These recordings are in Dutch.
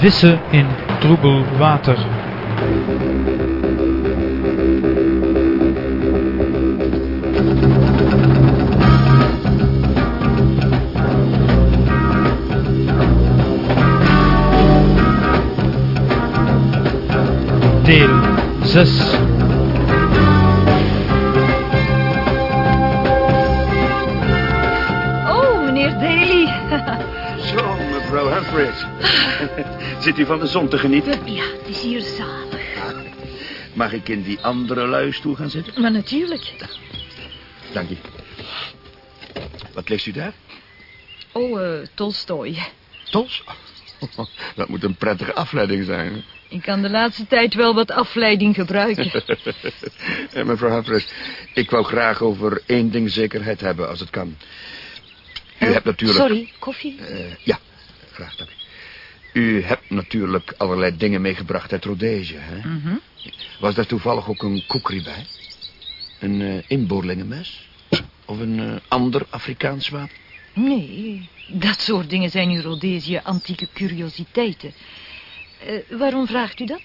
Vissen in troebel water. Deel 6 van de zon te genieten? Ja, het is hier zalig. Mag ik in die andere luistoel gaan zitten? Maar natuurlijk. Dank je. Wat leest u daar? Oh, eh Tolstoy. Dat moet een prettige afleiding zijn. Ik kan de laatste tijd wel wat afleiding gebruiken. Eh, mevrouw Humphries, ik wou graag over één ding zekerheid hebben, als het kan. U hebt natuurlijk... Sorry, koffie? Eh, ja, graag dank. U hebt natuurlijk allerlei dingen meegebracht uit Rhodesia, hè? Mhm. Was daar toevallig ook een koekrie bij? Een eh inboorlingenmes? Of een eh, ander Afrikaans wapen? Nee, dat soort dingen zijn in Rhodesië antieke curiositeiten. Eh, waarom vraagt u dat?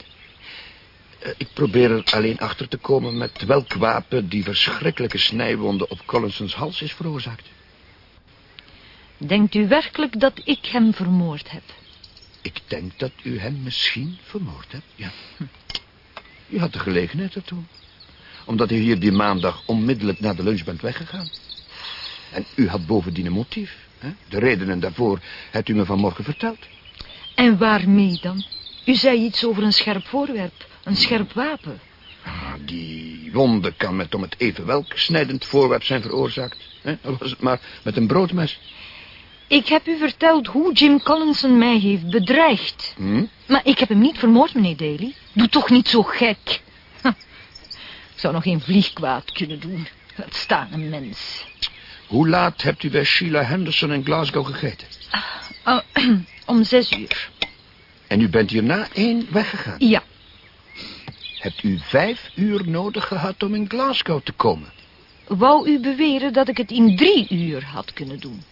Ik probeer er alleen achter te komen met welk wapen die verschrikkelijke snijwonden op Collinsons hals is veroorzaakt. Denkt u werkelijk dat ik hem vermoord heb? Ik denk dat u hem misschien vermoord hebt, ja. U had de gelegenheid ertoe. Omdat u hier die maandag onmiddellijk na de lunch bent weggegaan. En u had bovendien een motief. Hè? De redenen daarvoor hebt u me vanmorgen verteld. En waarmee dan? U zei iets over een scherp voorwerp, een scherp wapen. Ah, die wonde kan met om het even welk snijdend voorwerp zijn veroorzaakt. Hè? Al was het maar met een broodmes. Ik heb u verteld hoe Jim Collinson mij heeft bedreigd. Hm? Maar ik heb hem niet vermoord, meneer Daly. Doe toch niet zo gek. Ha. Ik zou nog geen vliegkwaad kunnen doen. Laat staan een mens. Hoe laat hebt u bij Sheila Henderson in Glasgow gegeten? Oh, om zes uur. En u bent hierna één weggegaan. Ja, Hebt u vijf uur nodig gehad om in Glasgow te komen? wou u beweren dat ik het in drie uur had kunnen doen?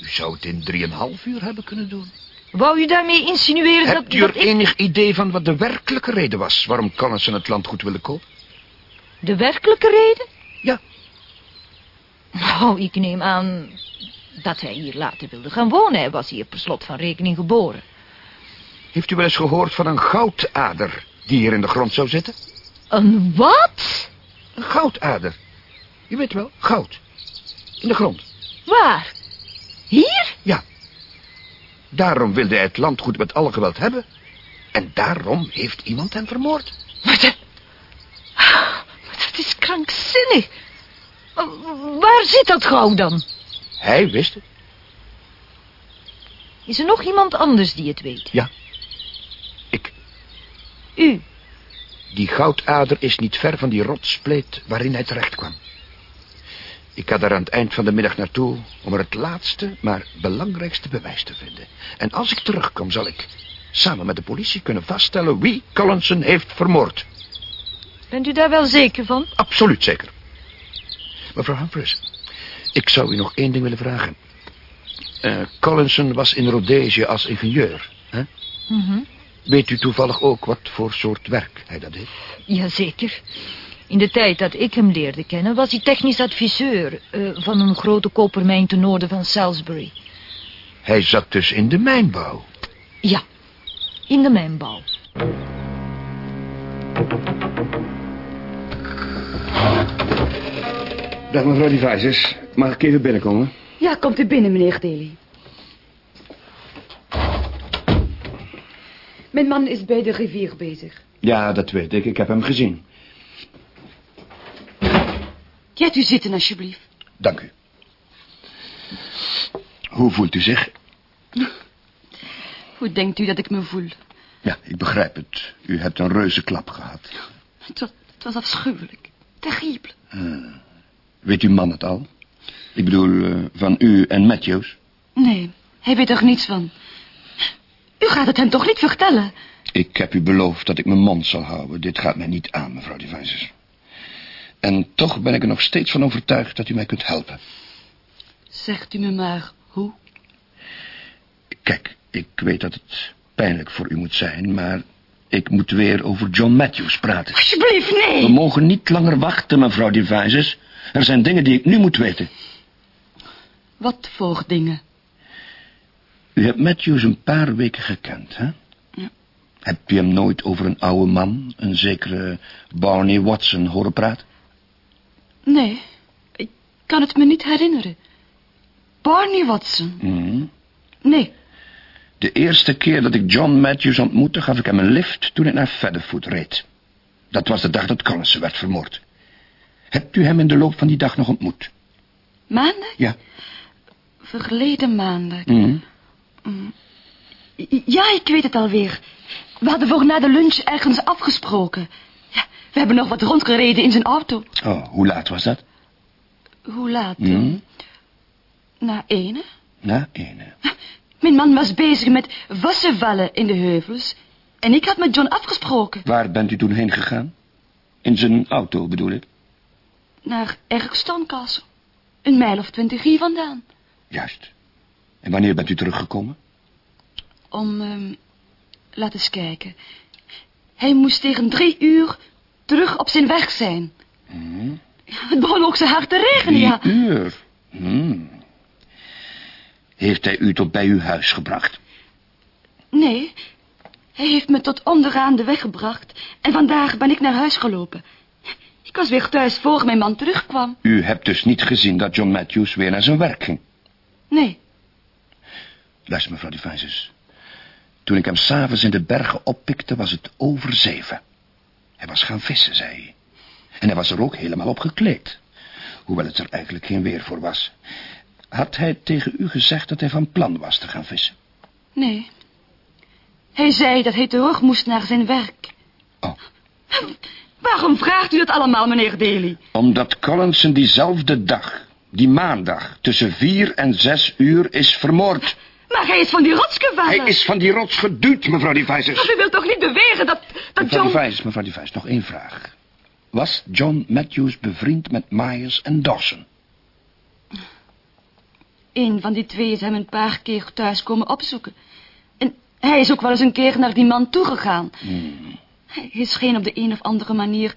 U zou het in drieënhalf uur hebben kunnen doen. Wou u daarmee insinueren Hebt dat, u er dat ik... enig idee van wat de werkelijke reden was... waarom Collinson het landgoed wilde kopen? De werkelijke reden? Ja. Nou, ik neem aan dat hij hier later wilde gaan wonen. Hij was hier per slot van rekening geboren. Heeft u wel eens gehoord van een goudader... die hier in de grond zou zitten? Een wat? Een goudader. U weet wel, goud. In de grond. Waar? Daarom wilde hij het landgoed met alle geweld hebben. En daarom heeft iemand hem vermoord. Maar dat... Maar dat is krankzinnig. Waar zit dat goud dan? Hij wist het. Is er nog iemand anders die het weet? Ja. Ik. U. Die goudader is niet ver van die rotspleet waarin hij terecht kwam. Ik ga daar aan het eind van de middag naartoe om er het laatste, maar belangrijkste bewijs te vinden. En als ik terugkom zal ik samen met de politie kunnen vaststellen wie Collinson heeft vermoord. Bent u daar wel zeker van? Absoluut zeker. Mevrouw Humphries, ik zou u nog één ding willen vragen. Eh, Collinson was in Rhodesië als ingenieur. Hè? Mhm. Weet u toevallig ook wat voor soort werk hij dat deed? Jazeker. In de tijd dat ik hem leerde kennen... was hij technisch adviseur eh, van een grote kopermijn ten noorden van Salisbury. Hij zat dus in de mijnbouw. Ja, in de mijnbouw. Dag mevrouw Devices. Mag ik even binnenkomen? Ja, komt u binnen, meneer Daly. Mijn man is bij de rivier bezig. Ja, dat weet ik. Ik heb hem gezien. Gaat u zitten, alsjeblieft. Dank u. Hoe voelt u zich? Hoe denkt u dat ik me voel? Ja, ik begrijp het. U hebt een reuze klap gehad. Het was, het was afschuwelijk. Terrible. Weet uw man het al? Ik bedoel, eh, van u en Matthews? Nee, hij weet er niets van. U gaat het hem toch niet vertellen? Ik heb u beloofd dat ik mijn mond zal houden. Dit gaat mij niet aan, mevrouw Devices. En toch ben ik er nog steeds van overtuigd dat u mij kunt helpen. Zegt u me maar hoe? Kijk, ik weet dat het pijnlijk voor u moet zijn, maar ik moet weer over John Matthews praten. Alsjeblieft, We nee. mogen niet langer wachten, mevrouw Devises. Er zijn dingen die ik nu moet weten. Wat voor dingen? U hebt Matthews een paar weken gekend, hè? Ja. Heb je hem nooit over een oude man, een zekere Barney Watson, horen praten? Nee, ik kan het me niet herinneren. Barney Watson? Mhm. Nee. De eerste keer dat ik John Matthews ontmoette, gaf ik hem een lift toen ik naar Featherfoot reed. Dat was de dag dat Collinson werd vermoord. Hebt u hem in de loop van die dag nog ontmoet? Maandag? Ja. Verleden maandag. Mhm. Ja, ik weet het alweer. We hadden voor na de lunch ergens afgesproken. We hebben nog wat rondgereden in zijn auto. Oh, hoe laat was dat? Hoe laat? Mhm. Na ene. Na ene. Mijn man was bezig met wassenvallen in de heuvels. En ik had met John afgesproken. Waar bent u toen heen gegaan? In zijn auto, bedoel ik? Naar Ergstone Castle. Een mijl of twintig hier vandaan. Juist. En wanneer bent u teruggekomen? Om, ehm, laat eens kijken. Hij moest tegen drie uur terug op zijn werk zijn. Het begon ook zo hard te regenen, ja. Uur. Hmm. Heeft hij u tot bij uw huis gebracht? Nee, hij heeft me tot onderaan de weg gebracht. En vandaag ben ik naar huis gelopen. Ik was weer thuis voor mijn man terugkwam. U hebt dus niet gezien dat John Matthews weer naar zijn werk ging? Nee, Luister, mevrouw Devises. Toen ik hem s'avonds in de bergen oppikte, was het over zeven. Hij was gaan vissen, zei hij. En hij was er ook helemaal op gekleed. Hoewel het er eigenlijk geen weer voor was. Had hij tegen u gezegd dat hij van plan was te gaan vissen? nee. Hij zei dat hij terug moest naar zijn werk. Oh, Waarom vraagt u dat allemaal, meneer Daly? omdat Collinson diezelfde dag, die maandag, tussen vier en zes uur is vermoord. Maar hij is van die rots gevallen. Hij is van die rots geduwd, mevrouw Maar Devises. u wilt toch niet beweren dat, dat Mevrouw John... Devises, mevrouw Devises, nog één vraag. Was John Matthews bevriend met Myers en Dawson? Een van die twee is hem een paar keer thuis komen opzoeken. En hij is ook wel eens een keer naar die man toegegaan. Hij scheen op de een of andere manier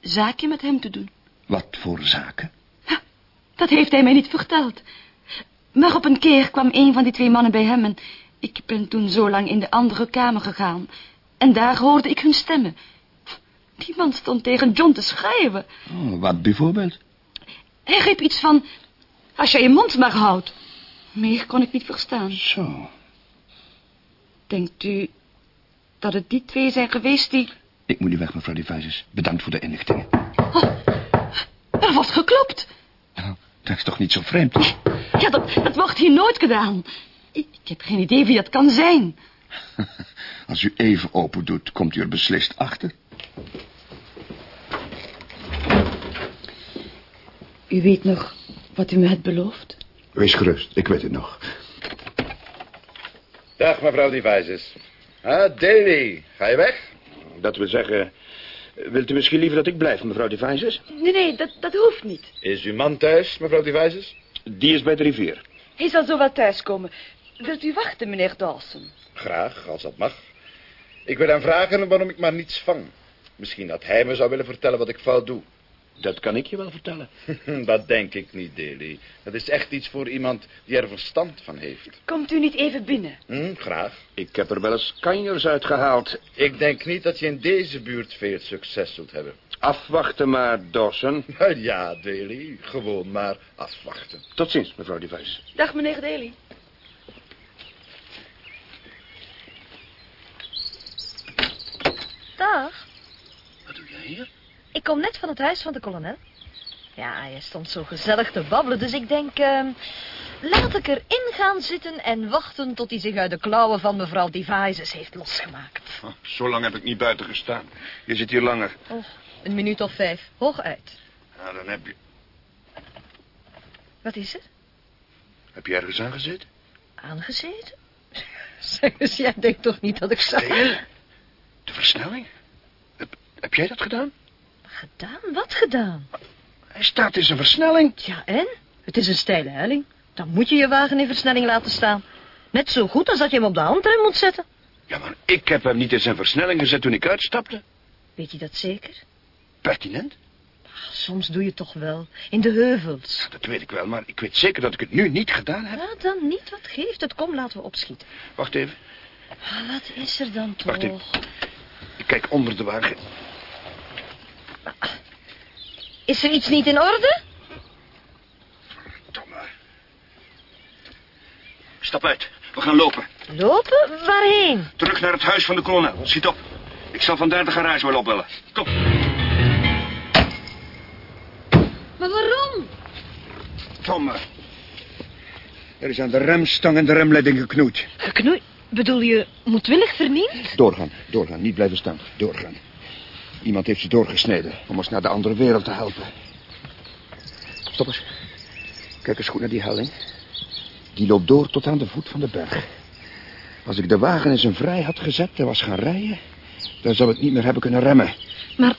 zaakje met hem te doen. Wat voor zaken? Dat heeft hij mij niet verteld. Maar op een keer kwam een van die twee mannen bij hem en ik ben toen zo lang in de andere kamer gegaan. En daar hoorde ik hun stemmen. Die man stond tegen John te schrijven. Oh, wat bijvoorbeeld? Hij riep iets van, als jij je mond maar houdt. Meer kon ik niet verstaan. Zo. Denkt u dat het die twee zijn geweest die... Ik moet nu weg, mevrouw Devises. Bedankt voor de inlichtingen. Er wordt geklopt. Dat is toch niet zo vreemd? Ja, dat, dat wordt hier nooit gedaan. Ik, ik heb geen idee wie dat kan zijn. Als u even open doet, komt u er beslist achter. U weet nog wat u me hebt beloofd? Wees gerust, ik weet het nog. Dag, mevrouw Devises. Ah, Daly, ga je weg? Dat wil zeggen... Wilt u misschien liever dat ik blijf, mevrouw Devises? Nee, nee, dat, dat hoeft niet. Is uw man thuis, mevrouw Devises? Die is bij de rivier. Hij zal zo wel thuiskomen. Wilt u wachten, meneer Dawson? Graag, als dat mag. Ik wil hem vragen waarom ik maar niets vang. Misschien dat hij me zou willen vertellen wat ik fout doe. Dat kan ik je wel vertellen. dat denk ik niet, Daly. Dat is echt iets voor iemand die er verstand van heeft. Komt u niet even binnen? Hm, graag. Ik heb er wel eens kanjers uitgehaald. Ik denk niet dat je in deze buurt veel succes zult hebben. Afwachten maar, Dawson. ja, Daly, gewoon maar afwachten. Tot ziens, mevrouw Devises. Dag, meneer Daly. Dag, Wat doe jij hier? Ik kom net van het huis van de kolonel. Ja, hij stond zo gezellig te babbelen, dus ik denk... ehm, laat ik erin gaan zitten en wachten tot hij zich uit de klauwen van mevrouw Devises heeft losgemaakt. Oh, zo lang heb ik niet buiten gestaan. Je zit hier langer. Oh, een minuut of vijf, hooguit. Nou, dan heb je... Wat is er? Heb je ergens aan gezeten? Aangezeten? Zeg eens, jij denkt toch niet dat ik. Dale? De versnelling? Heb, heb jij dat gedaan? Gedaan? Wat gedaan? Hij staat in zijn versnelling. Ja, en? Het is een steile helling. Dan moet je je wagen in versnelling laten staan. Net zo goed als dat je hem op de handrem moet zetten. Ja, maar ik heb hem niet in zijn versnelling gezet toen ik uitstapte. Weet je dat zeker? Pertinent? Soms doe je het toch wel. In de heuvels. Dat weet ik wel, maar ik weet zeker dat ik het nu niet gedaan heb. Ja, dan niet. Wat geeft het? Kom, laten we opschieten. Wacht even. Ah, Wat is er dan toch? Wacht even. Ik kijk onder de wagen. Is er iets niet in orde? Verdomme. Stap uit. We gaan lopen. Lopen? Waarheen? Terug naar het huis van de kolonel. Schiet op. Ik zal vandaar de garage wel opbellen. Kom. Maar waarom? Tomme. Er is aan de remstang en de remleiding geknoeid. Geknoeid? Bedoel je moedwillig vernield? Doorgaan, doorgaan. Niet blijven staan. Doorgaan. Iemand heeft ze doorgesneden om ons naar de andere wereld te helpen. Stop eens. Kijk eens goed naar die helling. Die loopt door tot aan de voet van de berg. Als ik de wagen in zijn vrij had gezet en was gaan rijden... dan zou ik niet meer hebben kunnen remmen. Maar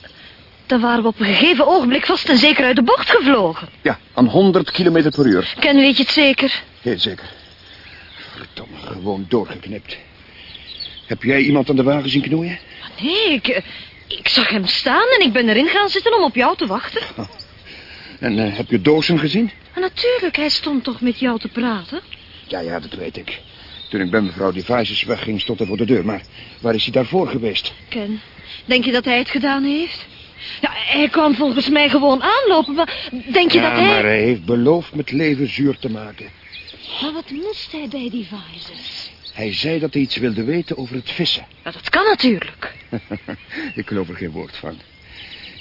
dan waren we op een gegeven ogenblik vast en zeker uit de bocht gevlogen. Ja, aan 100 kilometer per uur. Ken, weet je het zeker? Heel zeker. Verdomme, gewoon doorgeknipt. Heb jij iemand aan de wagen zien knoeien? Nee, ik, eh, ik zag hem staan en ik ben erin gaan zitten om op jou te wachten. En eh, heb je Dawson gezien? Maar natuurlijk, hij stond toch met jou te praten? Ja, ja, dat weet ik. Toen ik bij mevrouw Devices wegging, stond hij voor de deur. Maar waar is hij daarvoor geweest? Ken, denk je dat hij het gedaan heeft? Ja, hij kwam volgens mij gewoon aanlopen, maar denk je ja, dat hij... maar hij heeft beloofd met leven zuur te maken. Maar wat moest hij bij Devices? Hij zei dat hij iets wilde weten over het vissen. Ja, dat kan natuurlijk. ik geloof er geen woord van.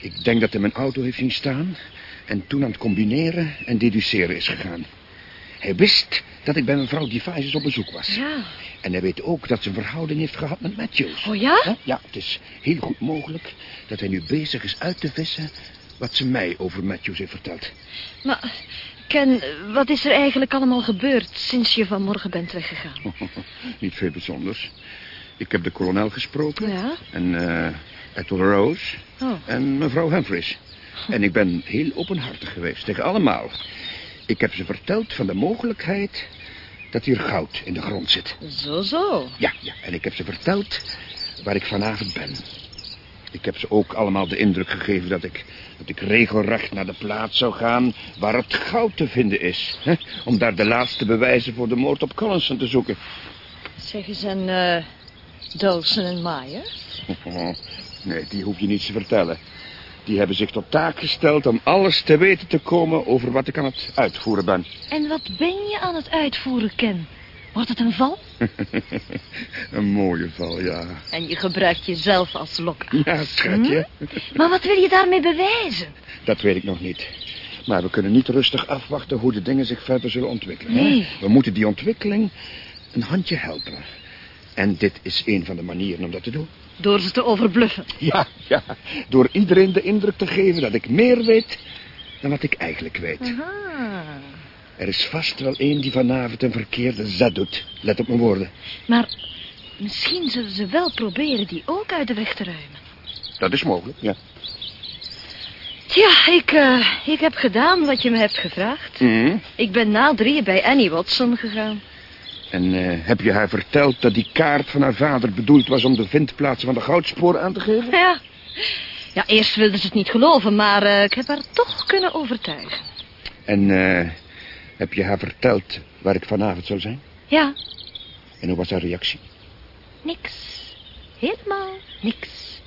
Ik denk dat hij mijn auto heeft zien staan... en toen aan het combineren en deduceren is gegaan. Hij wist dat ik bij mevrouw Devices op bezoek was. Ja. En hij weet ook dat ze een verhouding heeft gehad met Matthews. Oh ja? Ja, het is heel goed mogelijk dat hij nu bezig is uit te vissen... wat ze mij over Matthews heeft verteld. Maar, Ken, wat is er eigenlijk allemaal gebeurd sinds je vanmorgen bent weggegaan? Niet veel bijzonders. Ik heb de kolonel gesproken. Ja? En eh Ethel Rose. Oh. En mevrouw Humphries. En ik ben heel openhartig geweest tegen allemaal. Ik heb ze verteld van de mogelijkheid dat hier goud in de grond zit. Zo, zo. Ja, ja. En ik heb ze verteld waar ik vanavond ben. Ik heb ze ook allemaal de indruk gegeven dat ik, dat ik regelrecht naar de plaats zou gaan waar het goud te vinden is. Hè? Om daar de laatste bewijzen voor de moord op Collinson te zoeken. Zeg eens, en eh Dawson en Myers? Nee, die hoef je niets te vertellen. Die hebben zich tot taak gesteld om alles te weten te komen over wat ik aan het uitvoeren ben. En wat ben je aan het uitvoeren, Ken? Wordt het een val? Een mooie val, ja. En je gebruikt jezelf als lok. Ja, schatje. Maar wat wil je daarmee bewijzen? Dat weet ik nog niet. Maar we kunnen niet rustig afwachten hoe de dingen zich verder zullen ontwikkelen. hè? We moeten die ontwikkeling een handje helpen. En dit is een van de manieren om dat te doen. Door ze te overbluffen. Ja, ja. Door iedereen de indruk te geven dat ik meer weet dan wat ik eigenlijk weet. Aha. Er is vast wel één die vanavond een verkeerde zet doet. Let op mijn woorden. Maar misschien zullen ze wel proberen die ook uit de weg te ruimen. Dat is mogelijk, ja. Ja, ik, eh, ik heb gedaan wat je me hebt gevraagd. Mhm. Ik ben na drieën bij Annie Watson gegaan. En eh, heb je haar verteld dat die kaart van haar vader bedoeld was om de vindplaatsen van de goudsporen aan te geven? Ja. Ja, eerst wilde ze het niet geloven, maar eh, ik heb haar toch kunnen overtuigen. En eh, heb je haar verteld waar ik vanavond zou zijn? Ja, En hoe was haar reactie? niks. Helemaal niks.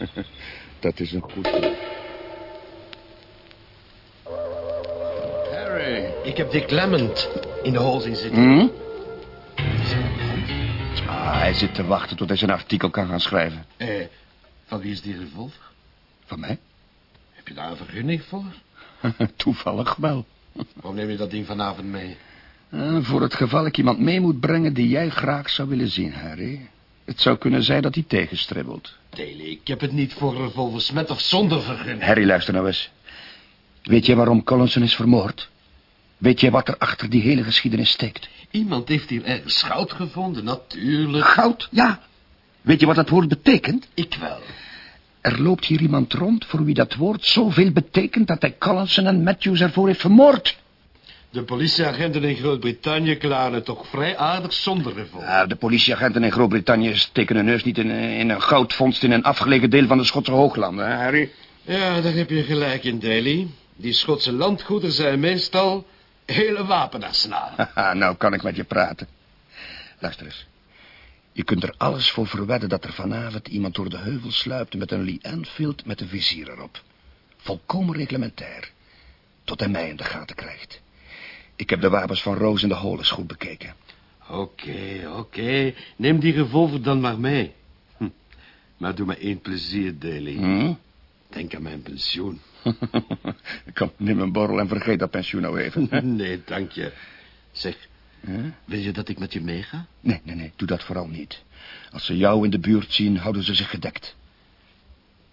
Dat is een goed. Harry, ik heb Dick Clement in de hol zien zitten. Hm? Ah, hij zit te wachten tot hij zijn artikel kan gaan schrijven. Eh, van wie is die revolver? Van mij? Heb je daar een vergunning voor? Toevallig wel. Waarom neem je dat ding vanavond mee? Eh, voor het geval ik iemand mee moet brengen die jij graag zou willen zien, Harry. Het zou kunnen zijn dat hij tegenstribbelt. Daly, ik heb het niet voor revolvers met of zonder vergunning. Harry, luister nou eens. Weet jij waarom Collinson is vermoord? Weet jij wat er achter die hele geschiedenis steekt? Iemand heeft hier ergens goud gevonden, natuurlijk. Goud, ja. Weet je wat dat woord betekent? Ik wel. Er loopt hier iemand rond voor wie dat woord zoveel betekent... dat hij Collinson en Matthews ervoor heeft vermoord. De politieagenten in Groot-Brittannië klaren het toch vrij aardig zonder revolver. Ja, de politieagenten in Groot-Brittannië steken hun neus niet in, in een goudvondst... in een afgelegen deel van de Schotse hooglanden, hè, Harry? Ja, daar heb je gelijk in, Daly. Die Schotse landgoederen zijn meestal hele wapenarsenaal. Nou kan ik met je praten. Luister eens. Je kunt er alles voor verwedden dat er vanavond iemand door de heuvel sluipt... met een Lee Enfield met een vizier erop. Volkomen reglementair. Tot hij mij in de gaten krijgt. Ik heb de wapens van Roos in de Holes goed bekeken. Oké, oké. Neem die revolver dan maar mee. Hm. Maar doe me één plezier, Daly. Hm? Denk aan mijn pensioen. Kom, neem een borrel en vergeet dat pensioen nou even. hè? nee, dank je. Zeg, Huh? wil je dat ik met je meega? Nee, nee, nee, doe dat vooral niet. Als ze jou in de buurt zien, houden ze zich gedekt.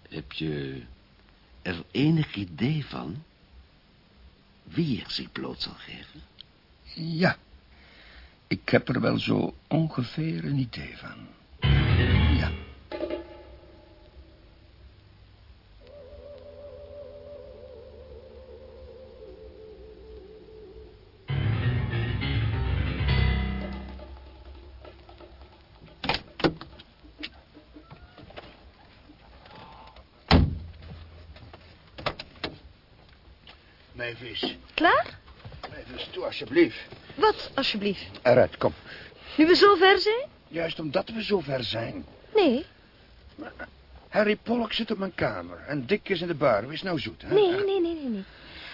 Heb je er enig idee van wie er zich bloot zal geven? Ja, ik heb er wel zo ongeveer een idee van. Ja. Mavis, Klaar? Mavis, toe alsjeblieft. Wat, alsjeblieft? Eruit, kom. Nu we zo ver zijn? Juist omdat we zo ver zijn. Nee, Harry Pollock zit op mijn kamer en Dick is in de bar. Wees nou zoet, hè? nee, nee, nee, nee. nee.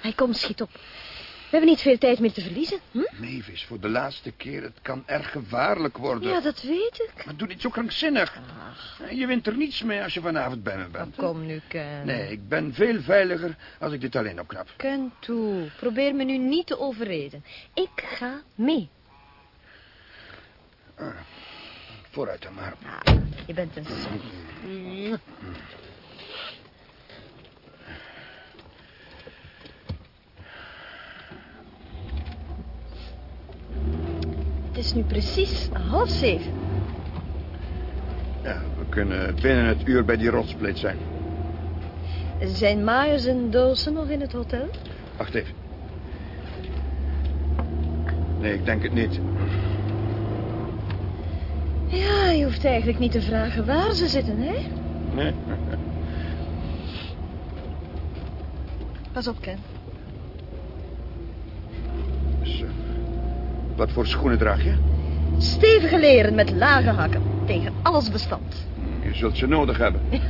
Hij komt, schiet op. We hebben niet veel tijd meer te verliezen. Hm? Mavis, voor de laatste keer. Het kan erg gevaarlijk worden. Ja, dat weet ik. Maar doe niet zo krankzinnig. Je wint er niets mee als je vanavond bij me bent. Kom nu, Ken. Nee, ik ben veel veiliger als ik dit alleen opknap. Ken toe. Probeer me nu niet te overreden. Ik ga mee. Vooruit dan maar. Ah, je bent een Het is nu precies half zeven. Ja, we kunnen binnen het uur bij die rotspleet zijn. Zijn Myers en Dawson nog in het hotel? Wacht even. Nee, ik denk het niet. Ja, je hoeft eigenlijk niet te vragen waar ze zitten, hè? Nee? Pas op, Ken. Zo. Wat voor schoenen draag je? Stevige leren met lage hakken. Tegen alles bestand. Je zult ze nodig hebben.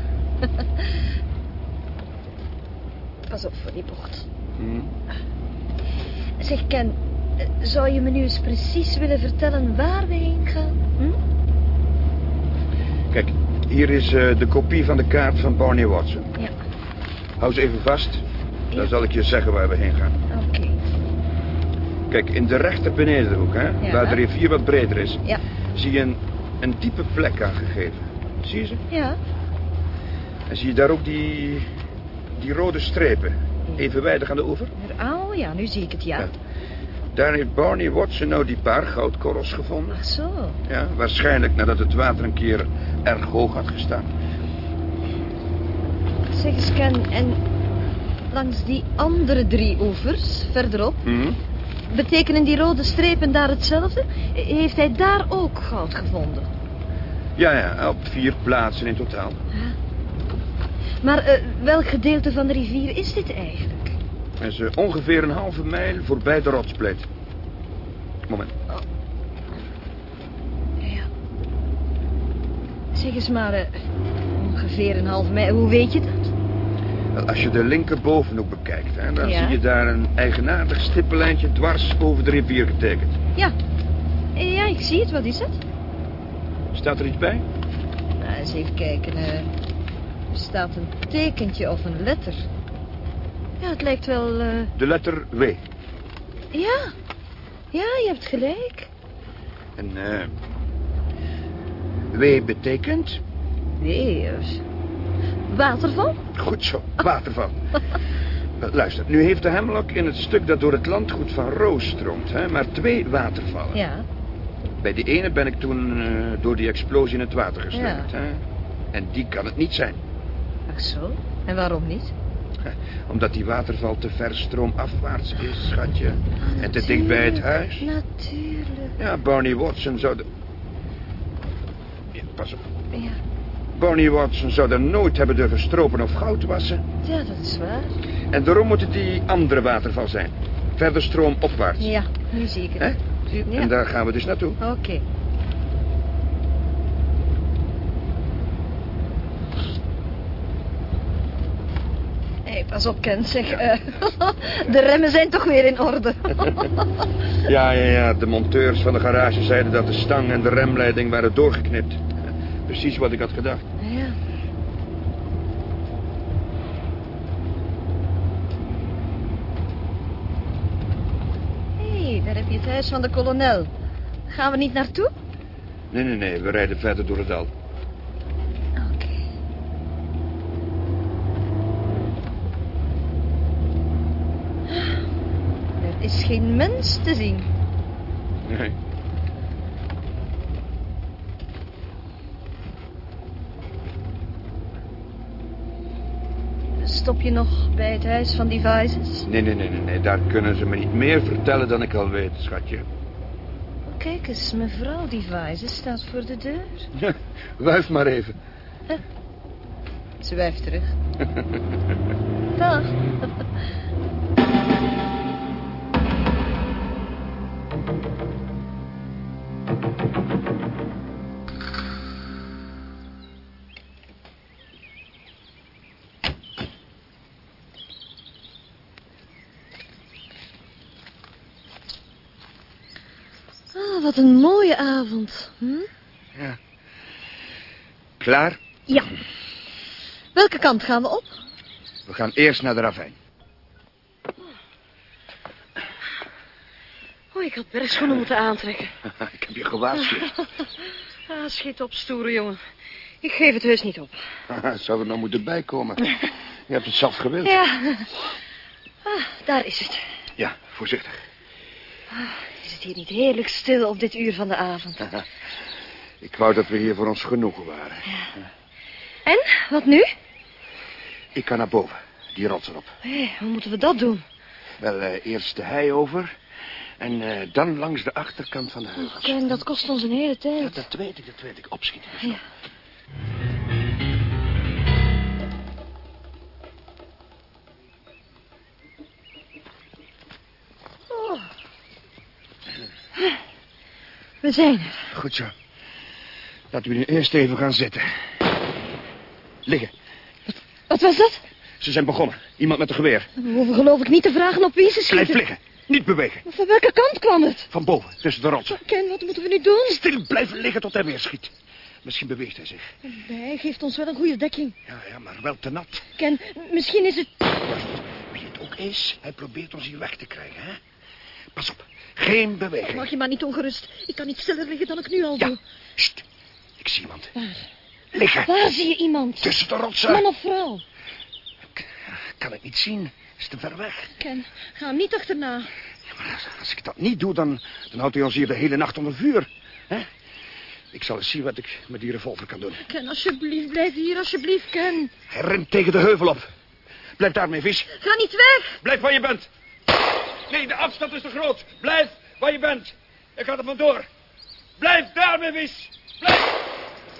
Pas op voor die bocht. Hm. Zeg, Ken, eh, zou je me nu eens precies willen vertellen waar we heen gaan? Hm? Kijk, hier is eh, de kopie van de kaart van Barney Watson. Ja, Hou ze even vast. Dan Ja. zal ik je zeggen waar we heen gaan. Kijk, in de rechter benedenhoek, hè, Ja. waar de rivier wat breder is, Ja, zie je een, een diepe plek aangegeven. Zie je ze? ja. En zie je daar ook die, die rode strepen, evenwijdig aan de oever? Oh ja, nu zie ik het, ja. Ja. Daar heeft Barney Watson nou die paar goudkorrels gevonden. Ach zo. Ja, waarschijnlijk nadat het water een keer erg hoog had gestaan. Zeg eens, Ken, en langs die andere drie oevers, verderop, Hm? Betekenen die rode strepen daar hetzelfde? Heeft hij daar ook goud gevonden? Ja, ja, op vier plaatsen in totaal. Maar eh, welk gedeelte van de rivier is dit eigenlijk? En ze ongeveer een halve mijl voorbij de rotspleet. Moment. Ja. Zeg eens maar, eh, ongeveer een halve mijl. Hoe weet je dat? Als je de linkerbovenhoek bekijkt, hè, dan Ja. zie je daar een eigenaardig stippenlijntje dwars over de rivier getekend. Ja. Ja, ik zie het. Wat is het? Staat er iets bij? Nou, eens even kijken. eh, er staat een tekentje of een letter. Ja, het lijkt wel... eh, De letter W. Ja. Ja, je hebt gelijk. En eh W betekent? Nee, eh, waterval? Goed zo, waterval. Luister, nu heeft de Hemlock in het stuk dat door het landgoed van Roos stroomt... Hè, maar twee watervallen. Ja. Bij de ene ben ik toen eh, door die explosie in het water geslingerd. Hè? En die kan het niet zijn. Ach zo. En waarom niet? Omdat die waterval te ver stroomafwaarts is, schatje. En te dicht bij het huis. Natuurlijk. Ja, Barney Watson zou de... Ja, pas op. Ja. Barney Watson zou er nooit hebben durven stropen of goud wassen. ja, dat is waar. En daarom moet het die andere waterval zijn. Verder stroomopwaarts. Ja, nu zie ik het. Ja. En daar gaan we dus naartoe. Oké. Hé, hey, pas op, Ken. Zeg, eh, de remmen zijn toch weer in orde. Ja, ja, ja. De monteurs van de garage zeiden dat de stang en de remleiding waren doorgeknipt. Precies wat ik had gedacht. ja. Hé, hey, daar heb je het huis van de kolonel. Gaan we niet naartoe? Nee, nee, nee. We rijden verder door het dal. Oké. Er is geen mens te zien. Nee. Stop je nog bij het huis van Devices? Nee, nee, nee, nee, nee. Daar kunnen ze me niet meer vertellen dan ik al weet, schatje. Kijk eens, mevrouw Devices staat voor de deur. Wuif maar even. Ze wuift terug. Dag. Wat een mooie avond. Hm? Klaar? Ja. Welke kant gaan we op? We gaan eerst naar de ravijn. Oh, ik had bergschoenen moeten aantrekken. ik heb je gewaarschuwd. Ah, schiet op, stoere jongen. Ik geef het heus niet op. Zou er nou moeten bijkomen? Je hebt het zelf gewild. Ja. Ah, daar is het. Ja, voorzichtig. Is het hier niet heerlijk stil op dit uur van de avond? Ik wou dat we hier voor ons genoegen waren. En, wat nu? Ik kan naar boven, die rots erop. Hé, hoe moeten we dat doen? Wel, eh, eerst de hei over. En eh, dan langs de achterkant van de heuvels. Ken, dat kost ons een hele Ja, tijd. dat weet ik, dat weet ik. Opschieten. Ja. We zijn er. Goed zo. Laten we nu eerst even gaan zitten. Liggen. Wat was dat? Ze zijn begonnen. Iemand met een geweer. We hoeven geloof ik niet te vragen op wie ze schieten. Blijf liggen. Niet bewegen. Van welke kant kwam het? Van boven, tussen de rotsen. Ken, wat moeten we nu doen? Stil blijven liggen tot hij weer schiet. Misschien beweegt hij zich. Hij geeft ons wel een goede dekking. Ja, ja, maar wel te nat. Ken, misschien is het... Juist. Wie het ook is, hij probeert ons hier weg te krijgen, hè? Pas op. Geen beweging. Maak je maar niet ongerust. Ik kan niet stiller liggen dan ik nu al Ja. doe. Sst. Ik zie iemand. Waar? Liggen. Waar zie je iemand? Tussen de rotsen. Man of vrouw? Kan ik niet zien. Is te ver weg. Ken, ga hem niet achterna. Ja, maar als, als ik dat niet doe, dan, dan houdt hij ons hier de hele nacht onder vuur. hè? Ik zal eens zien wat ik met die revolver kan doen. Ken, alsjeblieft, blijf hier, alsjeblieft, Ken. Hij rent tegen de heuvel op. Blijf daarmee, vis. Ga niet weg. Blijf waar je bent. Nee, de afstand is te groot. Blijf waar je bent. Ik ga er vandoor. Blijf daarmee, vis. Blijf.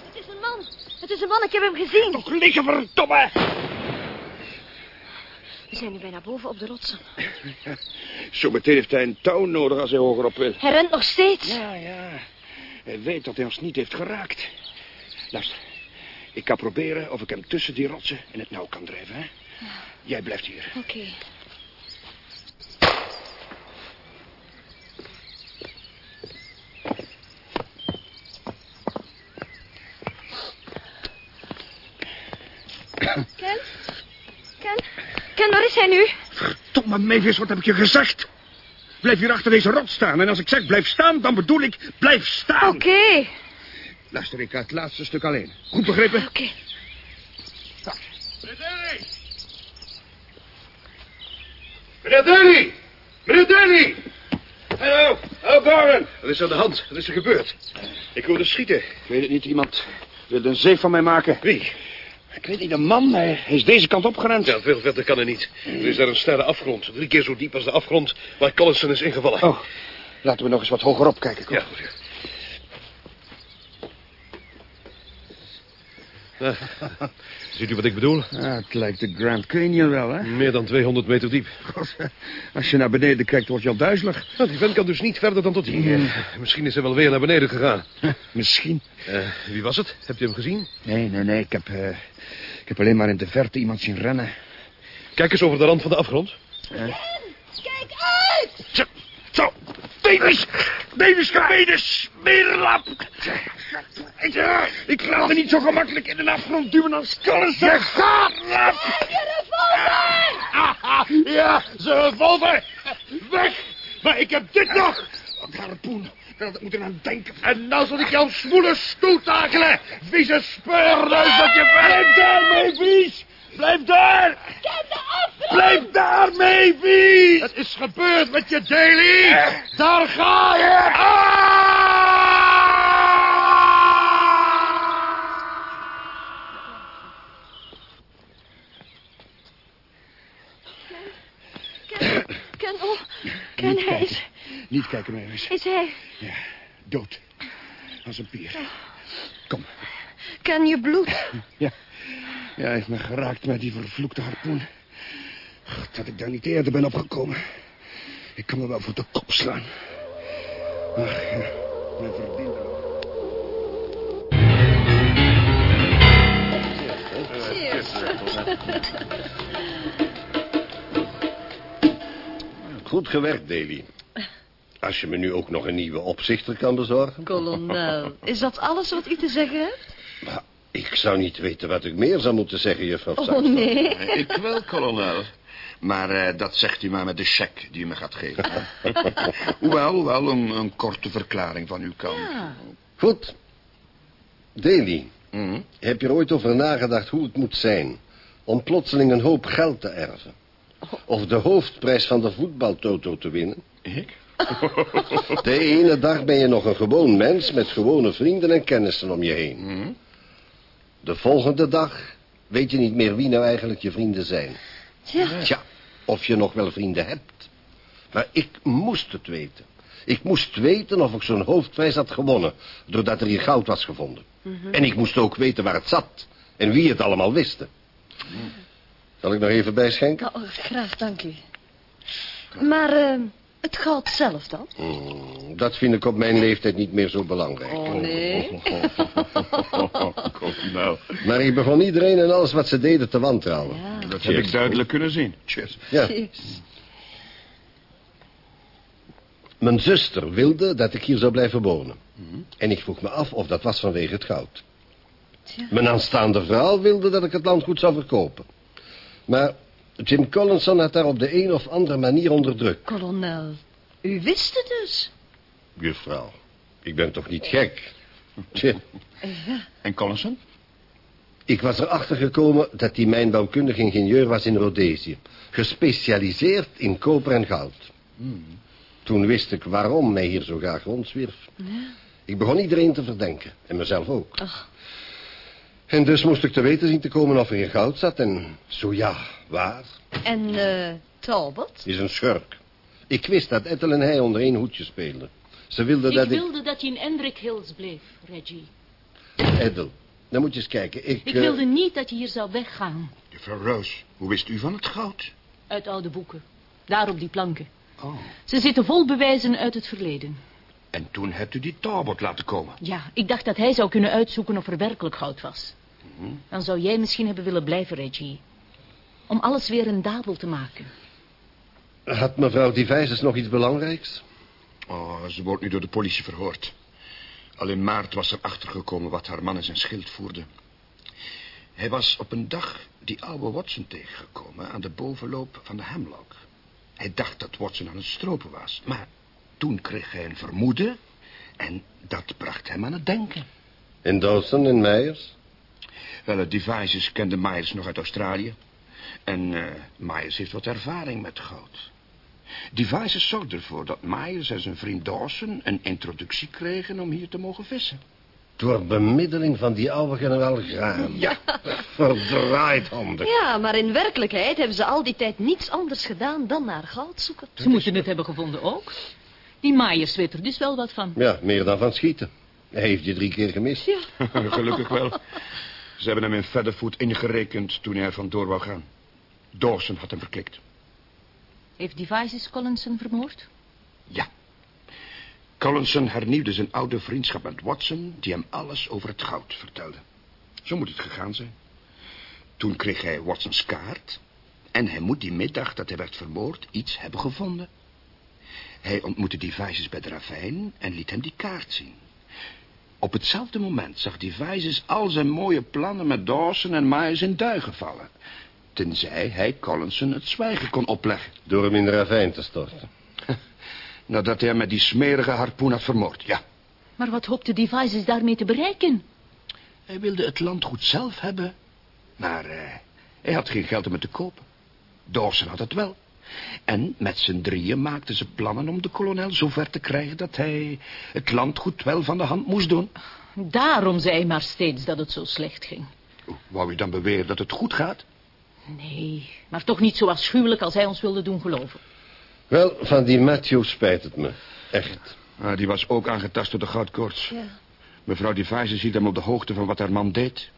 Het is een man. Het is een man, ik heb hem gezien. Toch liggen, verdomme. We zijn nu bijna boven op de rotsen. Zometeen heeft hij een touw nodig als hij hogerop wil. Hij rent nog steeds. Ja, ja. Hij weet dat hij ons niet heeft geraakt. Luister. Ik kan proberen of ik hem tussen die rotsen in het nauw kan drijven, hè? Jij blijft hier. Oké. Ken? Ken? Ken, waar is hij nu? Verdomme, Mavis, wat heb ik je gezegd? Blijf hier achter deze rot staan. En als ik zeg blijf staan, dan bedoel ik blijf staan. Oké. Luister, ik ga het laatste stuk alleen. Goed begrepen? Oké. Meneer Daly! Meneer Daly! Meneer Daly! Hallo, hallo, Gordon. Wat is er aan de hand? Wat is er gebeurd? Ik wilde schieten. Ik weet het niet, iemand wilde een zeef van mij maken. Wie? Ik weet niet, de man, hij, hij is deze kant opgerend. Ja, veel verder kan er niet. Er is daar een steile afgrond. Drie keer zo diep als de afgrond waar Collison is ingevallen. Oh, laten we nog eens wat hogerop kijken. Kom. Ja, goed. ja. Eh, ziet u wat ik bedoel? Ah, het lijkt de Grand Canyon wel, hè? Meer dan 200 meter diep. God, als je naar beneden kijkt, word je al duizelig. Nou, die vent kan dus niet verder dan tot hier. Misschien is hij wel weer naar beneden gegaan. Misschien. Eh, wie was het? Hebt u hem gezien? Nee, nee, nee. Ik heb, eh, ik heb alleen maar in de verte iemand zien rennen. Kijk eens over de rand van de afgrond. Kijk uit! Zo, zo. Davis! Davis, gemene smeerlap! Ik, ik laat me niet zo gemakkelijk in de afgrond duwen als Collison. Je gaat! Ja, zijn revolver! Weg! Maar ik heb dit nog! Een harpoen. Dat moet er aan denken. En nou zal ik jou smoele stoetakelen. Vieze speurneus dat je bent. Blijf daar! Blijf daar! Blijf daar, Mavis! Het is gebeurd met je Daily. Daar ga je! Ah! Ken, oh, Ken, hij is, Niet kijken, Mavis. is hij... Ja, dood. Als een pier. Kom. Ken je bloed? Ja. Ja, hij heeft me geraakt met die vervloekte harpoen. God, dat ik daar niet eerder ben opgekomen. Ik kan me wel voor de kop slaan. Ach, ja. Mijn verdiende. Goed gewerkt, Davy. Als je me nu ook nog een nieuwe opzichter kan bezorgen. Kolonel, is dat alles wat u te zeggen hebt? Zou niet weten wat ik meer zou moeten zeggen, juffrouw Oh, Saxton. nee. Ik wel, kolonel. Maar eh, dat zegt u maar met de cheque die u me gaat geven. hoewel, hoewel, een, een korte verklaring van uw kant. Goed. Davy, Mhm. heb je er ooit over nagedacht hoe het moet zijn... om plotseling een hoop geld te erven? Of de hoofdprijs van de voetbaltoto te winnen? Ik? De ene dag ben je nog een gewoon mens... met gewone vrienden en kennissen om je heen. Mhm. De volgende dag weet je niet meer wie nou eigenlijk je vrienden zijn. Ja. Tja, of je nog wel vrienden hebt. Maar ik moest het weten. Ik moest weten of ik zo'n hoofdprijs had gewonnen... doordat er hier goud was gevonden. En ik moest ook weten waar het zat... en wie het allemaal wisten. Zal ik nog even bijschenken? Oh, graag, dank u. Maar eh, het goud zelf dan? Hmm, dat vind ik op mijn leeftijd niet meer zo belangrijk. Oh, nee. Nou. Maar ik begon iedereen en alles wat ze deden te wantrouwen. Ja. Dat heb ik duidelijk kunnen zien. Cheers. Ja, Cheers. mijn zuster wilde dat ik hier zou blijven wonen. En ik vroeg me af of dat was vanwege het goud. Tja. Mijn aanstaande vrouw wilde dat ik het landgoed zou verkopen. Maar Jim Collinson had daar op de een of andere manier onderdrukt. Kolonel, u wist het dus. Juffrouw, ik ben toch niet gek? Tje, En Collinson? ik was erachter gekomen dat die mijnbouwkundig ingenieur was in Rhodesië. Gespecialiseerd in koper en goud. Toen wist ik waarom hij hier zo graag rondzwierf. Ik begon iedereen te verdenken. En mezelf ook. Ach. En dus moest ik te weten zien te komen of er hier goud zat. En zo ja, waar? En eh Talbot? Is een schurk. Ik wist dat Ethel en hij onder één hoedje speelden. Ze wilde Ik dat ik... wilde dat je in Endrick Hills bleef, Reggie. Ethel, dan moet je eens kijken. Ik, Ik eh, wilde niet dat je hier zou weggaan. Juffrouw Rose, hoe wist u van het goud? Uit oude boeken. Daar op die planken. Oh. Ze zitten vol bewijzen uit het verleden. En toen hebt u die Talbot laten komen. Ja, ik dacht dat hij zou kunnen uitzoeken of er werkelijk goud was. Dan zou jij misschien hebben willen blijven, Reggie. Om alles weer rendabel te maken. Had mevrouw Devises nog iets belangrijks? Oh, ze wordt nu door de politie verhoord. Al in maart was er achtergekomen wat haar man in zijn schild voerde. Hij was op een dag die oude Watson tegengekomen aan de bovenloop van de Hemlock. Hij dacht dat Watson aan het stropen was, maar toen kreeg hij een vermoeden en dat bracht hem aan het denken. En Dawson en Myers? Wel, het Devices kende Myers nog uit Australië. En eh Myers heeft wat ervaring met goud. Devices zorgde ervoor dat Myers en zijn vriend Dawson een introductie kregen om hier te mogen vissen. Door bemiddeling van die oude generaal Graham. Ja. Verdraaid handig. Ja, maar in werkelijkheid hebben ze al die tijd niets anders gedaan dan naar goud zoeken. Ze moeten het hebben gevonden ook. Die Myers weet er dus wel wat van. Ja, meer dan van schieten. Hij heeft je drie keer gemist. Gelukkig wel. Ze hebben hem in Featherfoot ingerekend toen hij er vandoor wou gaan. Dawson had hem verklikt. Heeft Devices Collinson vermoord? Ja. Collinson hernieuwde zijn oude vriendschap met Watson... die hem alles over het goud vertelde. Zo moet het gegaan zijn. Toen kreeg hij Watsons kaart... en hij moet die middag dat hij werd vermoord iets hebben gevonden. Hij ontmoette Devices bij de ravijn en liet hem die kaart zien. Op hetzelfde moment zag Devices al zijn mooie plannen met Dawson en Myers in duigen vallen. Tenzij hij Collinson het zwijgen kon opleggen. Door hem in de ravijn te storten. Nadat hij hem met die smerige harpoen had vermoord, ja. Maar wat hoopte Devices daarmee te bereiken? Hij wilde het landgoed zelf hebben. Maar eh, hij had geen geld om het te kopen. Dawson had het wel. En met z'n drieën maakten ze plannen om de kolonel zover te krijgen... dat hij het landgoed wel van de hand moest doen. Daarom zei hij maar steeds dat het zo slecht ging. Wou je dan beweren dat het goed gaat? Nee, maar toch niet zo afschuwelijk als hij ons wilde doen geloven. Wel, van die Matthew spijt het me. Echt. Ah, die was ook aangetast door de goudkoorts. Ja. Mevrouw Device ziet hem op de hoogte van wat haar man deed.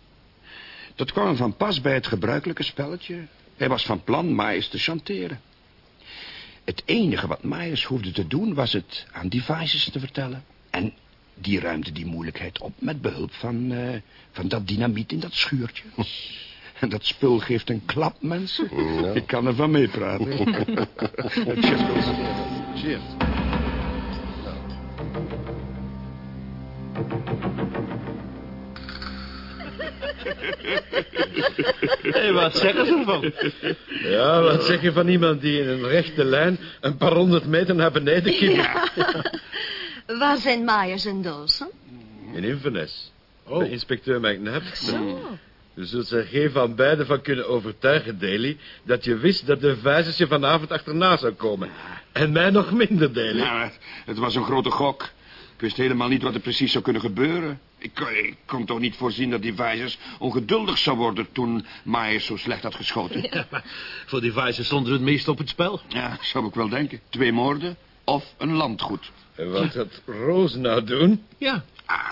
Dat kwam hem van pas bij het gebruikelijke spelletje. Hij was van plan Myers te chanteren. Het enige wat Myers hoefde te doen was het aan Devices te vertellen. En die ruimde die moeilijkheid op met behulp van, eh, van dat dynamiet in dat schuurtje. En dat spul geeft een klap, mensen. Ik kan ervan meepraten. Cheers. Cheers. Hé, wat zeggen ze ervan? Ja, wat zeg je van iemand die in een rechte lijn een paar honderd meter naar beneden kipt? Waar zijn Myers en Dawson? In Inverness. Bij inspecteur McNabb. Je zult er geen van beiden van kunnen overtuigen, Daly... dat je wist dat de vijzers je vanavond achterna zou komen. En mij nog minder, Daly. Ja, het was een grote gok. Ik wist helemaal niet wat er precies zou kunnen gebeuren. Ik, kon- ik kon toch niet voorzien dat die Vizers ongeduldig zou worden... toen Myers zo slecht had geschoten. Ja, Voor die Vice stond er het meest op het spel. zou ik wel denken. Twee moorden of een landgoed. En wat gaat Roos nou doen? Ja. Ah,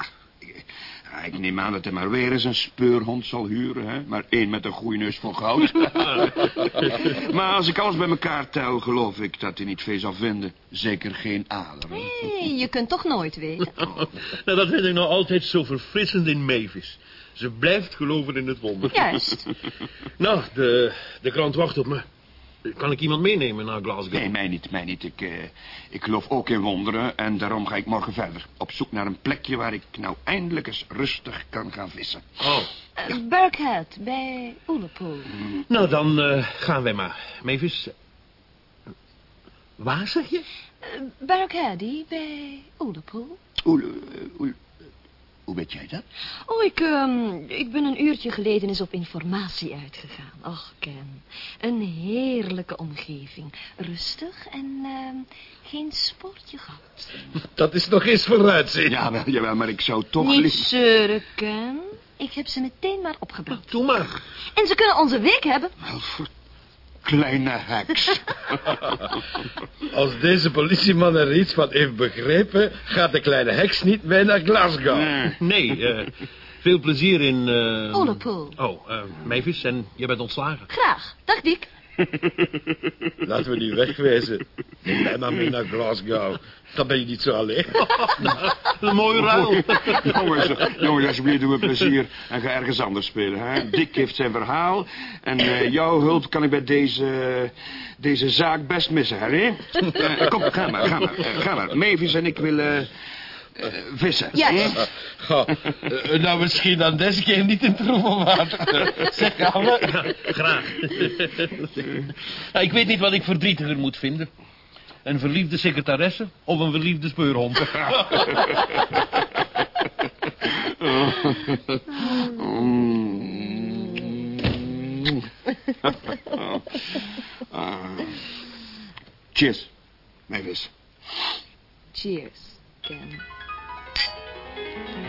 ik, ik neem aan dat hij maar weer eens een speurhond zal huren, hè? Maar één met een goede neus vol goud. maar als ik alles bij elkaar tel, geloof ik dat hij niet veel zal vinden. Zeker geen ader. Nee, je kunt toch nooit weten. Nou, dat vind ik nou altijd zo verfrissend in Mavis. Ze blijft geloven in het wonder. Juist. Nou, de, de krant wacht op me. Kan ik iemand meenemen naar Glasgow? Nee, mij niet, mij niet. Ik, eh, ik geloof ook in wonderen en daarom ga ik morgen verder. Op zoek naar een plekje waar ik nou eindelijk eens rustig kan gaan vissen. Oh. Uh, Burkhead, bij Oelepoel. Nou, dan eh, gaan wij maar. Mavis. Waar zeg je? Uh, Burkheady, bij Oelepoel. Hoe, hoe weet jij dat? Oh, ik, ehm, ik ben een uurtje geleden eens op informatie uitgegaan. Och, Ken. Een heerlijke omgeving. Rustig en ehm, geen sportje gehad. Dat is nog eens vooruitzien. Ja, wel, jawel, maar ik zou toch... Niet zeuren, Ken. Ik heb ze meteen maar opgebeld. Doe maar. En ze kunnen onze week hebben. Wel, voor kleine heks. Als deze politieman er iets van heeft begrepen... gaat de kleine heks niet mee naar Glasgow. Nee. Nee, eh, veel plezier in... eh Oelepoel. Oh, eh Mavis, en je bent ontslagen. Graag. Dag, Dick. Laten we die wegwezen. Neem mij maar mee naar Glasgow. Dan ben je niet zo alleen. Een mooie ruil. jongens, jongens, alsjeblieft, doe me plezier en ga ergens anders spelen. Hè? Dick heeft zijn verhaal en eh, jouw hulp kan ik bij deze, deze zaak best missen, hè? Eh, kom, ga maar, ga maar, eh, ga maar. Mavis en ik willen eh, vissen. Juist. hè? Goh, eh, nou misschien dan deze keer niet in troebelwater. Zeg, gaan we? Graag. Nou, ik weet niet wat ik verdrietiger moet vinden. Een verliefde secretaresse of een verliefde speurhond. Mm. Ah. Cheers, Mavis. Cheers, Ken. Thank you.